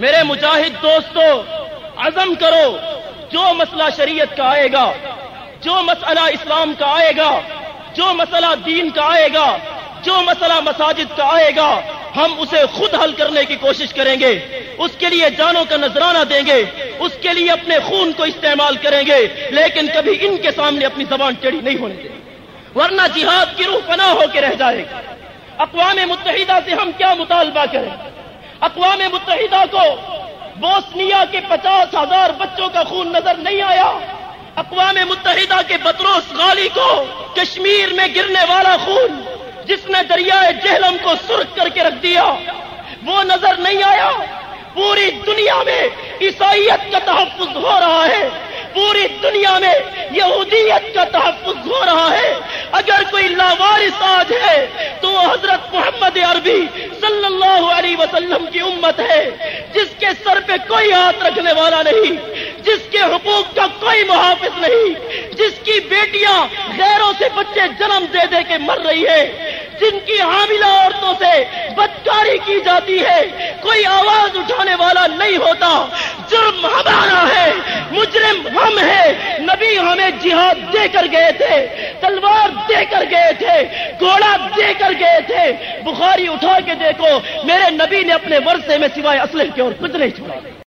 میرے مجاہد دوستو، عزم کرو، جو مسئلہ شریعت کا آئے گا، جو مسئلہ اسلام کا آئے گا، جو مسئلہ دین کا آئے گا، جو مسئلہ مساجد کا آئے گا، ہم اسے خود حل کرنے کی کوشش کریں گے، اس کے لیے جانوں کا نذرانہ دیں گے، اس کے لیے اپنے خون کو استعمال کریں گے، لیکن کبھی ان کے سامنے اپنی زبان ٹیڑھی نہیں ہونے دیں۔ ورنہ جہاد کی روح پناہ ہو کے رہ جائے گا اقوام متحدہ سے ہم کیا مطالبہ کریں؟ اقوام متحدہ کو بوسنیا کے پچاس ہزار بچوں کا خون نظر نہیں آیا۔ اقوام متحدہ کے بطروس غالی کو کشمیر میں گرنے والا خون جس نے دریائے جہلم کو سرخ کر کے رکھ دیا، وہ نظر نہیں آیا۔ پوری دنیا میں عیسائیت کا تحفظ ہو رہا ہے۔ پوری دنیا میں یہودیت کا تحفظ ہو رہا ہے۔ اگر کوئی لاوارث آج ہے تو وہ حضرت محمد عربی وسلم کی امت ہے، جس کے سر پہ کوئی ہاتھ رکھنے والا نہیں، جس کے حقوق کا کوئی محافظ نہیں، جس کی بیٹیاں غیروں سے بچے جنم دے دے کے مر رہی ہے، جن کی حاملہ عورتوں سے بدکاری کی جاتی ہے، کوئی آواز اٹھانے والا نہیں ہوتا۔ جرم ہمارا ہے، مجرم ہم ہیں۔ نبی ہمیں جہاد دے کر گئے تھے، تلوار دے کر گئے تھے گھوڑا دے کر گئے تھے۔ بخاری اٹھا کے دیکھو، میرے نبی نے اپنے ورثے میں سوائے اسلحے کے اور کچھ نہیں چھوڑا